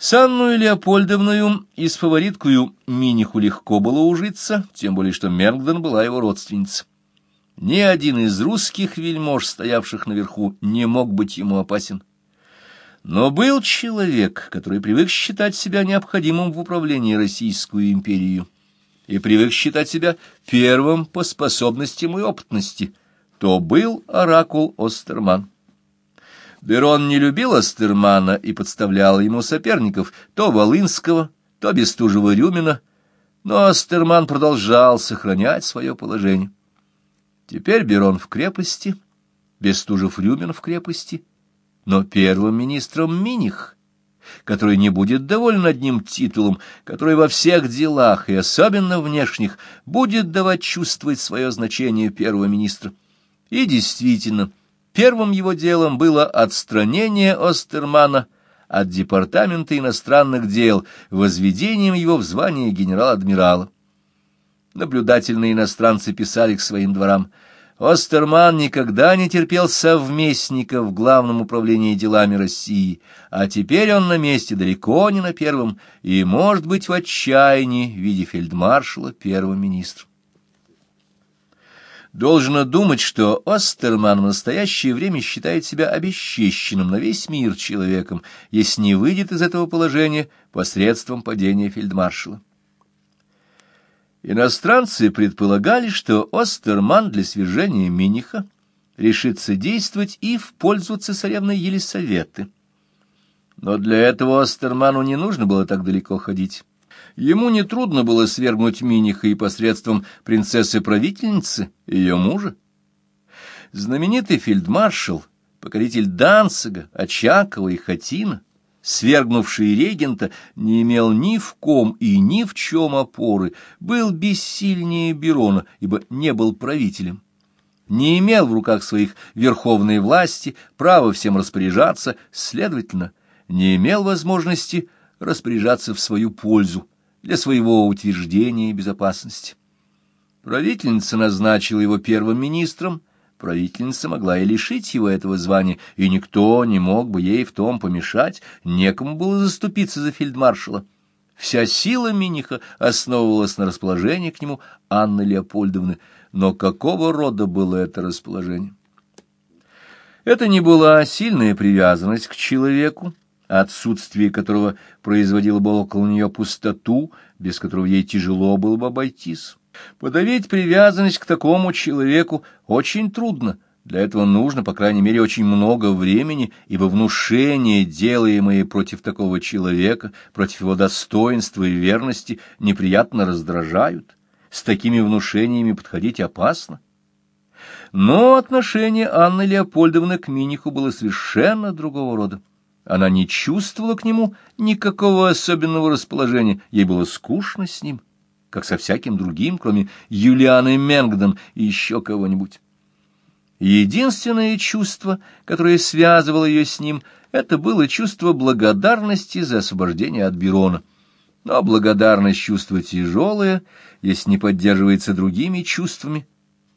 С Анной Леопольдовною и с фавориткою Миниху легко было ужиться, тем более что Мергден была его родственница. Ни один из русских вельмож, стоявших наверху, не мог быть ему опасен. Но был человек, который привык считать себя необходимым в управлении Российскую империю и привык считать себя первым по способностям и опытности, то был оракул Остерман. Берон не любил Астермана и подставлял ему соперников, то Волынского, то Бестужева-Рюмина, но Астерман продолжал сохранять свое положение. Теперь Берон в крепости, Бестужев-Рюмин в крепости, но первым министром Миних, который не будет доволен одним титулом, который во всех делах, и особенно внешних, будет давать чувствовать свое значение первого министра. И действительно, Первым его делом было отстранение Остермана от Департамента иностранных дел, возведением его в звание генерал-адмирала. Наблюдательные иностранцы писали к своим дворам. Остерман никогда не терпел совместника в главном управлении делами России, а теперь он на месте далеко не на первом и, может быть, в отчаянии в виде фельдмаршала первого министра. Должно думать, что Остерман в настоящее время считает себя обесчещенным на весь мир человеком, если не выйдет из этого положения посредством падения фельдмаршала. Иностранцы предполагали, что Остерман для свержения Миниха решится действовать и в пользу цесаревны Елисаветы. Но для этого Остерману не нужно было так далеко ходить. Ему нетрудно было свергнуть Миниха и посредством принцессы-правительницы, ее мужа. Знаменитый фельдмаршал, покоритель Данцига, Очакова и Хатина, свергнувший регента, не имел ни в ком и ни в чем опоры, был бессильнее Берона, ибо не был правителем не имел в руках своих верховной власти, права всем распоряжаться, следовательно, не имел возможности распоряжаться в свою пользу, для своего утверждения и безопасности. Правительница назначила его первым министром, правительница могла и лишить его этого звания, и никто не мог бы ей в том помешать, некому было заступиться за фельдмаршала. Вся сила Миниха основывалась на расположении к нему Анны Леопольдовны, но какого рода было это расположение? Это не была сильная привязанность к человеку, отсутствие которого производило бы около нее пустоту, без которого ей тяжело было бы обойтись. Подавить привязанность к такому человеку очень трудно, для этого нужно, по крайней мере, очень много времени, ибо внушения, делаемые против такого человека, против его достоинства и верности, неприятно раздражают. С такими внушениями подходить опасно. Но отношение Анны Леопольдовны к Миниху было совершенно другого рода. Она не чувствовала к нему никакого особенного расположения, ей было скучно с ним, как со всяким другим, кроме Юлианы Менгден и еще кого-нибудь. Единственное чувство, которое связывало ее с ним, это было чувство благодарности за освобождение от Бирона. Но благодарность чувство тяжелое, если не поддерживается другими чувствами,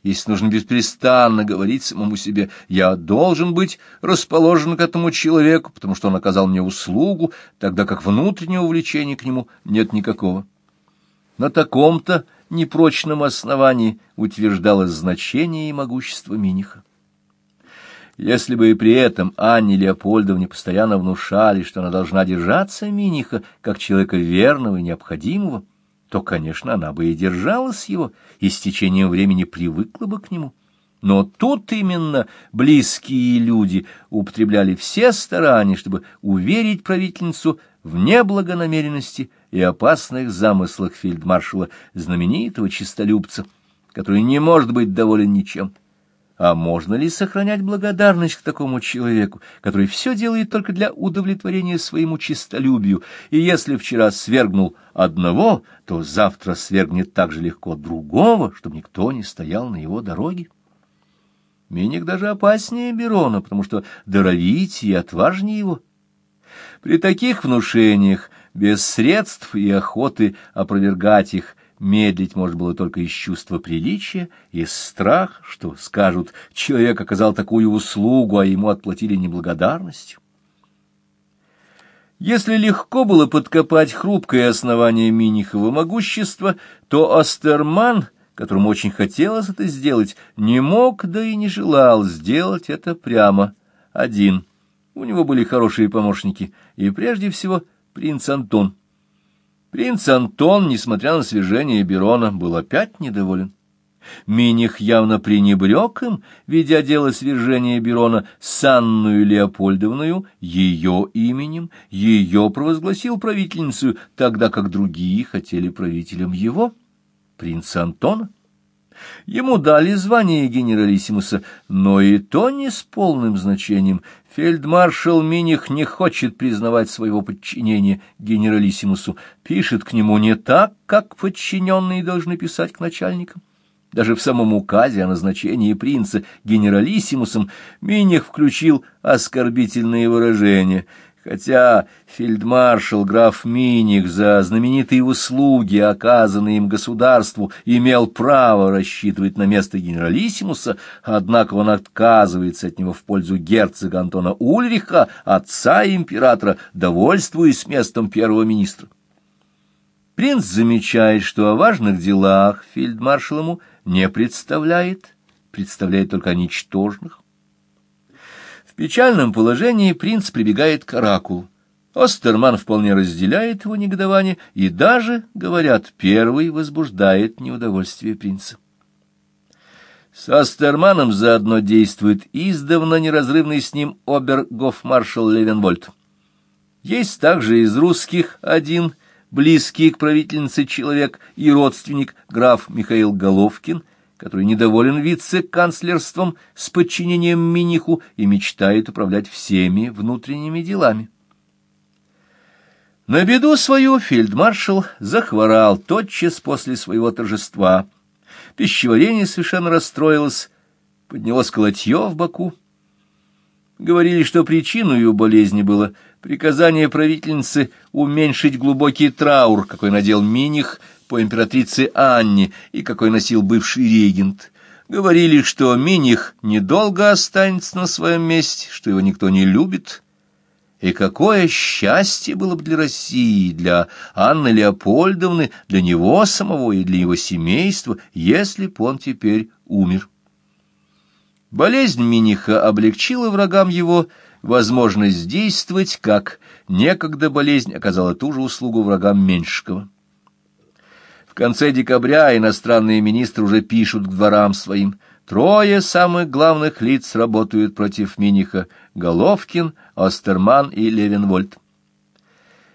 если нужно беспрестанно говорить самому себе «я должен быть расположен к этому человеку, потому что он оказал мне услугу», тогда как внутреннего влечения к нему нет никакого. На таком-то непрочном основании утверждалось значение и могущество Миниха. Если бы и при этом Анне Леопольдовне постоянно внушали, что она должна держаться Миниха как человека верного и необходимого, то, конечно, она бы и держалась его, и с течением времени привыкла бы к нему. Но тут именно близкие люди употребляли все старания, чтобы уверить правительницу в неблагонамеренности и опасных замыслах фельдмаршала, знаменитого честолюбца, который не может быть доволен ничем. А можно ли сохранять благодарность к такому человеку, который все делает только для удовлетворения своему честолюбию, и если вчера свергнул одного, то завтра свергнет так же легко другого, чтобы никто не стоял на его дороге? Миник даже опаснее Берона, потому что даровитее и отважнее его. При таких внушениях, без средств и охоты опровергать их, Медлить можно было только из чувства приличия, из страх, что скажут, человек оказал такую услугу, а ему отплатили неблагодарностью. Если легко было подкопать хрупкое основание Минихова могущества, то Остерман, которому очень хотелось это сделать, не мог, да и не желал сделать это прямо один. У него были хорошие помощники, и прежде всего принц Антон. Принц Антон, несмотря на свержение Берона, был опять недоволен. Миних явно пренебрег им, ведя дело свержения Берона с Анную Леопольдовною, ее именем, ее провозгласил правительницу, тогда как другие хотели правителем его, принца Антона. Ему дали звание генералиссимуса, но и то не с полным значением. Фельдмаршал Миних не хочет признавать своего подчинения генералиссимусу, пишет к нему не так, как подчиненные должны писать к начальникам. Даже в самом указе о назначении принца генералиссимусом Миних включил оскорбительные выражения, хотя фельдмаршал граф Миних за знаменитые услуги, оказанные им государству, имел право рассчитывать на место генералиссимуса, однако он отказывается от него в пользу герцога Антона Ульриха, отца императора, довольствуясь местом первого министра. Принц замечает, что о важных делах фельдмаршал ему не представляет, представляет только о ничтожных. В печальном положении принц прибегает к оракулу. Остерман вполне разделяет его негодование и даже, говорят, первый возбуждает неудовольствие принца. С Остерманом заодно действует издавна неразрывный с ним обер-гофмаршал Левенвольд. Есть также из русских один близкий к правительнице человек и родственник граф Михаил Головкин, который недоволен вице-канцлерством с подчинением Миниху и мечтает управлять всеми внутренними делами. На беду свою фельдмаршал захворал тотчас после своего торжества. Пищеварение совершенно расстроилось, поднялось колотье в боку. Говорили, что причиной ее болезни было приказание правительницы уменьшить глубокий траур, какой надел Миних по императрице Анне и какой носил бывший регент. Говорили, что Миних недолго останется на своем месте, что его никто не любит. И какое счастье было бы для России, для Анны Леопольдовны, для него самого и для его семейства, если б он теперь умер. Болезнь Миниха облегчила врагам его возможность действовать, как некогда болезнь оказала ту же услугу врагам Меньшикова. В конце декабря иностранные министры уже пишут к дворам своим. Трое самых главных лиц работают против Миниха — Головкин, Остерман и Левенвольд.